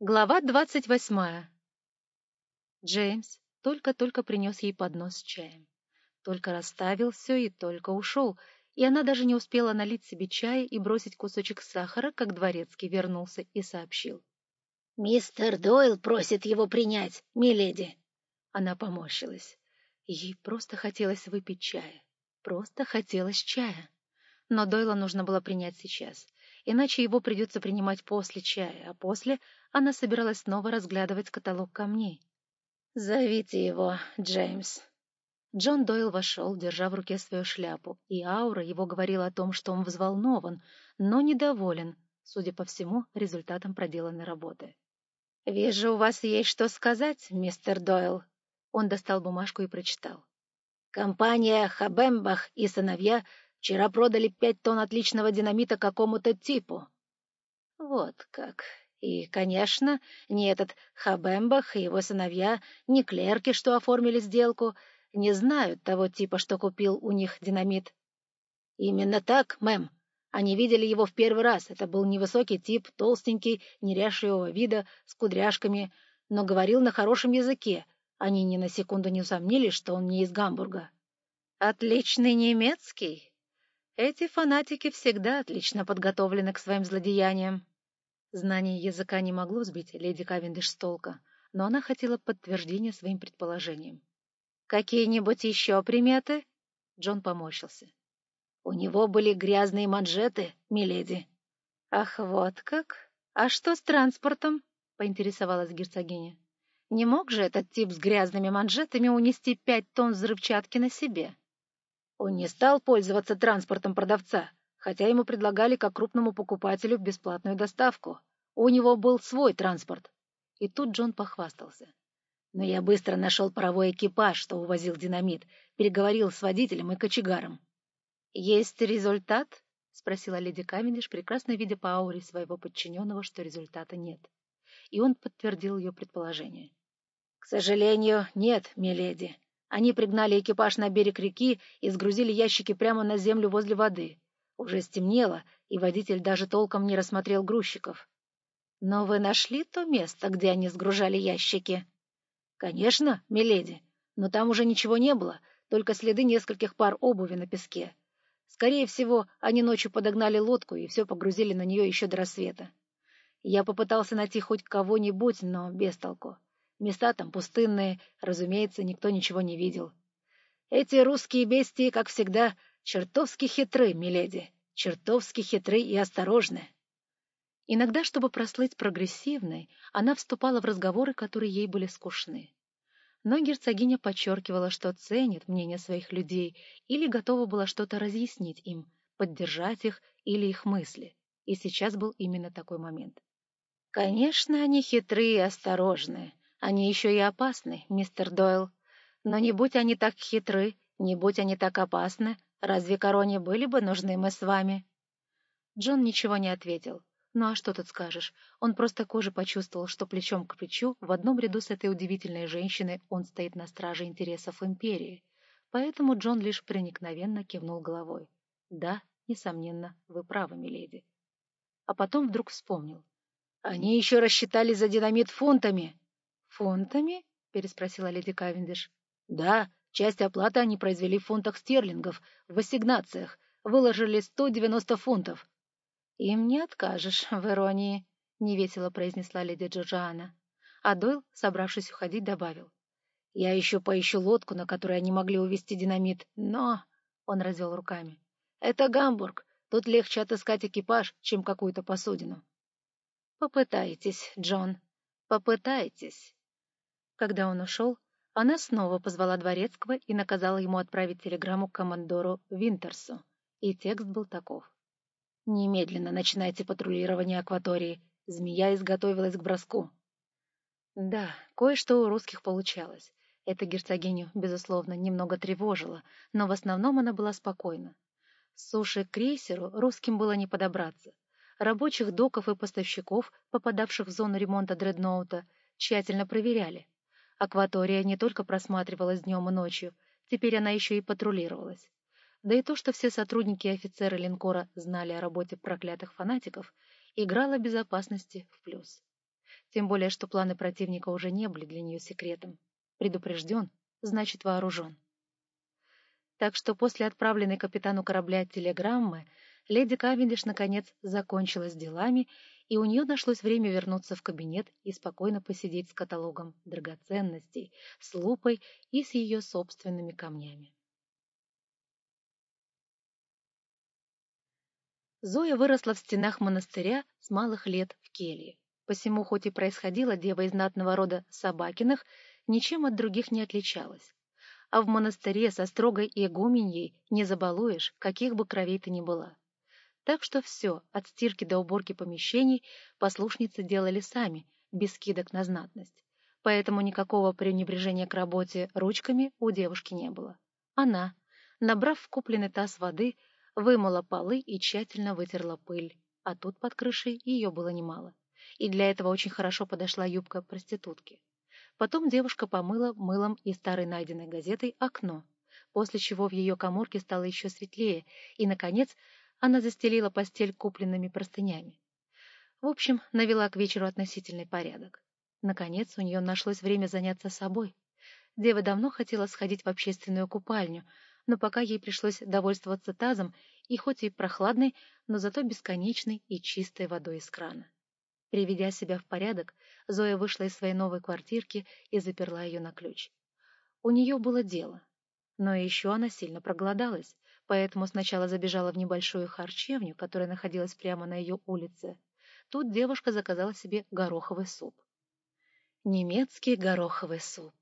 Глава двадцать восьмая. Джеймс только-только принес ей поднос с чаем. Только расставил все и только ушел, и она даже не успела налить себе чая и бросить кусочек сахара, как дворецкий вернулся и сообщил. «Мистер Дойл просит его принять, миледи». Она поморщилась. Ей просто хотелось выпить чая. Просто хотелось чая. Но Дойла нужно было принять сейчас — иначе его придется принимать после чая, а после она собиралась снова разглядывать каталог камней. «Зовите его, Джеймс». Джон Дойл вошел, держа в руке свою шляпу, и аура его говорила о том, что он взволнован, но недоволен, судя по всему, результатом проделанной работы. «Вижу, у вас есть что сказать, мистер Дойл». Он достал бумажку и прочитал. «Компания Хабембах и сыновья Вчера продали пять тонн отличного динамита какому-то типу. Вот как. И, конечно, ни этот Хабембах и его сыновья, ни клерки, что оформили сделку, не знают того типа, что купил у них динамит. Именно так, мэм. Они видели его в первый раз. Это был невысокий тип, толстенький, неряшливого вида, с кудряшками, но говорил на хорошем языке. Они ни на секунду не усомнились, что он не из Гамбурга. «Отличный немецкий», эти фанатики всегда отлично подготовлены к своим злодеяниям. Знание языка не могло сбить леди Кавендиш с толка, но она хотела подтверждения своим предположениям. «Какие-нибудь еще приметы?» Джон поморщился. «У него были грязные манжеты, миледи». «Ах, вот как? А что с транспортом?» — поинтересовалась герцогиня. «Не мог же этот тип с грязными манжетами унести пять тонн взрывчатки на себе?» Он не стал пользоваться транспортом продавца, хотя ему предлагали как крупному покупателю бесплатную доставку. У него был свой транспорт. И тут Джон похвастался. Но я быстро нашел паровой экипаж, что увозил динамит, переговорил с водителем и кочегаром. «Есть результат?» — спросила леди Камендиш, прекрасно видя по ауре своего подчиненного, что результата нет. И он подтвердил ее предположение. — К сожалению, нет, миледи. Они пригнали экипаж на берег реки и сгрузили ящики прямо на землю возле воды. Уже стемнело, и водитель даже толком не рассмотрел грузчиков. «Но вы нашли то место, где они сгружали ящики?» «Конечно, миледи, но там уже ничего не было, только следы нескольких пар обуви на песке. Скорее всего, они ночью подогнали лодку и все погрузили на нее еще до рассвета. Я попытался найти хоть кого-нибудь, но без толку. Места там пустынные, разумеется, никто ничего не видел. Эти русские бестии, как всегда, чертовски хитры, миледи, чертовски хитры и осторожны. Иногда, чтобы прослыть прогрессивной, она вступала в разговоры, которые ей были скучны. Но герцогиня подчеркивала, что ценит мнение своих людей или готова была что-то разъяснить им, поддержать их или их мысли. И сейчас был именно такой момент. «Конечно, они хитрые и осторожные», они еще и опасны, мистер Дойл. Но не будь они так хитры, не будь они так опасны, разве короне были бы нужны мы с вами?» Джон ничего не ответил. Ну а что тут скажешь? Он просто кожей почувствовал, что плечом к плечу в одном ряду с этой удивительной женщиной он стоит на страже интересов империи. Поэтому Джон лишь проникновенно кивнул головой. «Да, несомненно, вы правы, миледи». А потом вдруг вспомнил. «Они еще рассчитали за динамит фунтами!» «Фунтами?» — переспросила леди Кавендиш. «Да, часть оплаты они произвели в фунтах стерлингов, в ассигнациях, выложили сто девяносто фунтов». «Им не откажешь в иронии», — невесело произнесла леди Джорджиана. А Дойл, собравшись уходить, добавил. «Я еще поищу лодку, на которой они могли увезти динамит, но...» — он развел руками. «Это Гамбург. Тут легче отыскать экипаж, чем какую-то посудину». «Попытайтесь, Джон, попытайтесь». Когда он ушел, она снова позвала Дворецкого и наказала ему отправить телеграмму командору Винтерсу. И текст был таков. «Немедленно начинайте патрулирование акватории. Змея изготовилась к броску». Да, кое-что у русских получалось. Эта герцогиню, безусловно, немного тревожило, но в основном она была спокойна. С суши к крейсеру русским было не подобраться. Рабочих доков и поставщиков, попадавших в зону ремонта дредноута, тщательно проверяли. Акватория не только просматривалась днем и ночью, теперь она еще и патрулировалась. Да и то, что все сотрудники и офицеры линкора знали о работе проклятых фанатиков, играло безопасности в плюс. тем более что планы противника уже не были для нее секретом. Предупрежден, значит вооружен. Так что после отправленной капитану корабля телеграммы леди Кавендиш наконец закончила с делами, и у нее нашлось время вернуться в кабинет и спокойно посидеть с каталогом драгоценностей, с лупой и с ее собственными камнями. Зоя выросла в стенах монастыря с малых лет в келье. Посему, хоть и происходила дева из знатного рода Собакиных, ничем от других не отличалась. А в монастыре со строгой игуменьей не забалуешь, каких бы кровей ты ни была. Так что все, от стирки до уборки помещений, послушницы делали сами, без скидок на знатность. Поэтому никакого пренебрежения к работе ручками у девушки не было. Она, набрав в купленный таз воды, вымыла полы и тщательно вытерла пыль, а тут под крышей ее было немало. И для этого очень хорошо подошла юбка проститутки. Потом девушка помыла мылом и старой найденной газетой окно, после чего в ее коморке стало еще светлее, и, наконец, она застелила постель купленными простынями. В общем, навела к вечеру относительный порядок. Наконец, у нее нашлось время заняться собой. Дева давно хотела сходить в общественную купальню, но пока ей пришлось довольствоваться тазом и хоть и прохладной, но зато бесконечной и чистой водой из крана. Приведя себя в порядок, Зоя вышла из своей новой квартирки и заперла ее на ключ. У нее было дело. Но еще она сильно проголодалась, поэтому сначала забежала в небольшую харчевню, которая находилась прямо на ее улице. Тут девушка заказала себе гороховый суп. Немецкий гороховый суп.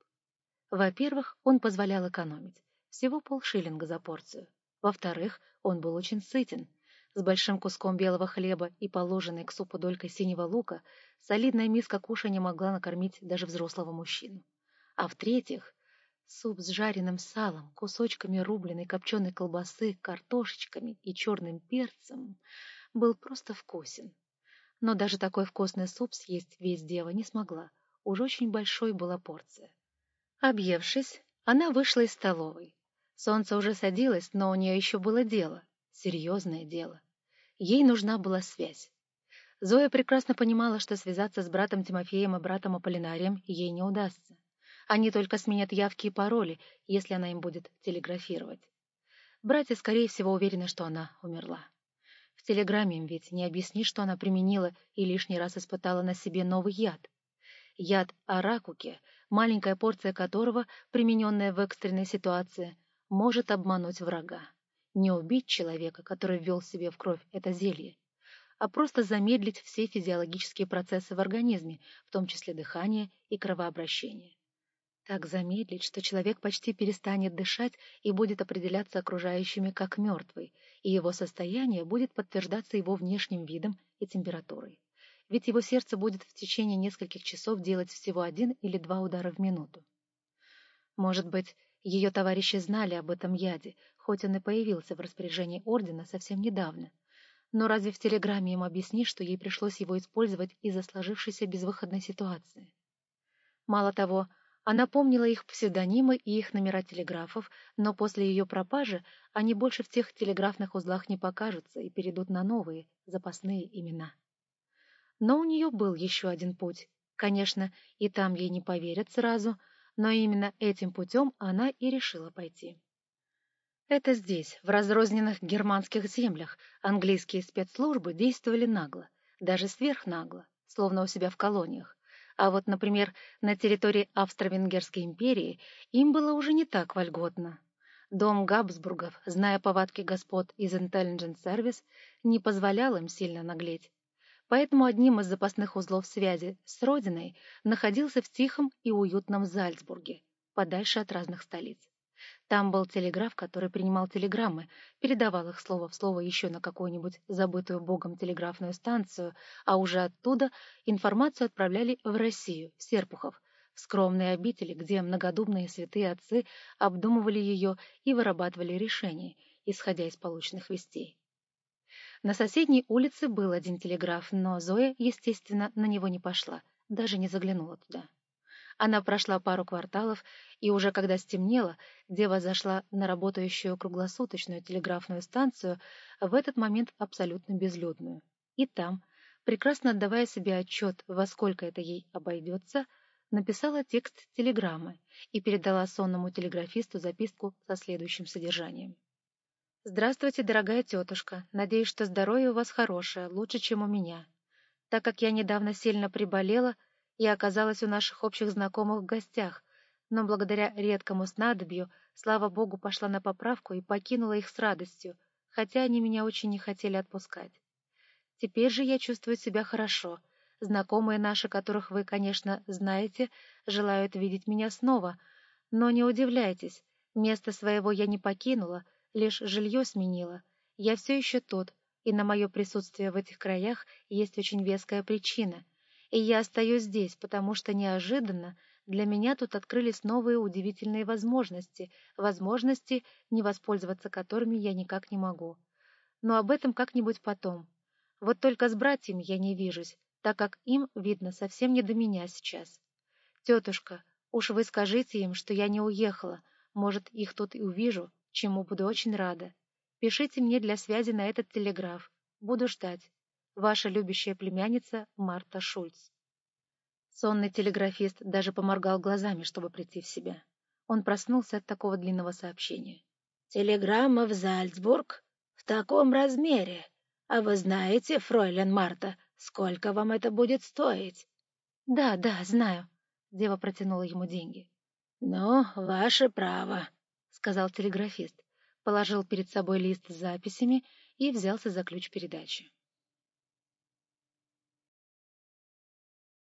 Во-первых, он позволял экономить всего полшиллинга за порцию. Во-вторых, он был очень сытен. С большим куском белого хлеба и положенной к супу долькой синего лука солидная миска кушанья могла накормить даже взрослого мужчину. А в-третьих, суп с жареным салом, кусочками рубленой копченой колбасы, картошечками и черным перцем был просто вкусен. Но даже такой вкусный суп съесть весь дева не смогла. Уж очень большой была порция. Объевшись, она вышла из столовой. Солнце уже садилось, но у нее еще было дело, серьезное дело. Ей нужна была связь. Зоя прекрасно понимала, что связаться с братом Тимофеем и братом Аполлинарием ей не удастся. Они только сменят явки и пароли, если она им будет телеграфировать. Братья, скорее всего, уверены, что она умерла. В телеграмме им ведь не объяснишь, что она применила и лишний раз испытала на себе новый яд. Яд аракуки, маленькая порция которого, примененная в экстренной ситуации, может обмануть врага. Не убить человека, который ввел себе в кровь это зелье, а просто замедлить все физиологические процессы в организме, в том числе дыхание и кровообращение. Так замедлить, что человек почти перестанет дышать и будет определяться окружающими как мертвый, и его состояние будет подтверждаться его внешним видом и температурой. Ведь его сердце будет в течение нескольких часов делать всего один или два удара в минуту. Может быть, ее товарищи знали об этом яде, хоть он и появился в распоряжении ордена совсем недавно. Но разве в телеграмме им объяснишь, что ей пришлось его использовать из-за сложившейся безвыходной ситуации? Мало того, она помнила их псевдонимы и их номера телеграфов, но после ее пропажи они больше в тех телеграфных узлах не покажутся и перейдут на новые, запасные имена. Но у нее был еще один путь. Конечно, и там ей не поверят сразу — но именно этим путем она и решила пойти. Это здесь, в разрозненных германских землях, английские спецслужбы действовали нагло, даже сверхнагло, словно у себя в колониях. А вот, например, на территории Австро-Венгерской империи им было уже не так вольготно. Дом Габсбургов, зная повадки господ из Intelligence Service, не позволял им сильно наглеть поэтому одним из запасных узлов связи с родиной находился в тихом и уютном Зальцбурге, подальше от разных столиц. Там был телеграф, который принимал телеграммы, передавал их слово в слово еще на какую-нибудь забытую богом телеграфную станцию, а уже оттуда информацию отправляли в Россию, в Серпухов, в скромные обители, где многодумные святые отцы обдумывали ее и вырабатывали решения, исходя из полученных вестей. На соседней улице был один телеграф, но Зоя, естественно, на него не пошла, даже не заглянула туда. Она прошла пару кварталов, и уже когда стемнело, дева зашла на работающую круглосуточную телеграфную станцию, в этот момент абсолютно безлюдную. И там, прекрасно отдавая себе отчет, во сколько это ей обойдется, написала текст телеграммы и передала сонному телеграфисту записку со следующим содержанием. «Здравствуйте, дорогая тетушка. Надеюсь, что здоровье у вас хорошее, лучше, чем у меня. Так как я недавно сильно приболела, я оказалась у наших общих знакомых в гостях, но благодаря редкому снадобью, слава богу, пошла на поправку и покинула их с радостью, хотя они меня очень не хотели отпускать. Теперь же я чувствую себя хорошо. Знакомые наши, которых вы, конечно, знаете, желают видеть меня снова. Но не удивляйтесь, место своего я не покинула, лишь жилье сменила. Я все еще тут, и на мое присутствие в этих краях есть очень веская причина. И я остаюсь здесь, потому что неожиданно для меня тут открылись новые удивительные возможности, возможности, не воспользоваться которыми я никак не могу. Но об этом как-нибудь потом. Вот только с братьями я не вижусь, так как им, видно, совсем не до меня сейчас. Тетушка, уж вы скажите им, что я не уехала, может, их тут и увижу, чему буду очень рада. Пишите мне для связи на этот телеграф. Буду ждать. Ваша любящая племянница Марта Шульц. Сонный телеграфист даже поморгал глазами, чтобы прийти в себя. Он проснулся от такого длинного сообщения. «Телеграмма в Зальцбург? В таком размере? А вы знаете, фройлен Марта, сколько вам это будет стоить?» «Да, да, знаю». Дева протянула ему деньги. «Ну, ваше право», — сказал телеграфист, положил перед собой лист с записями и взялся за ключ передачи.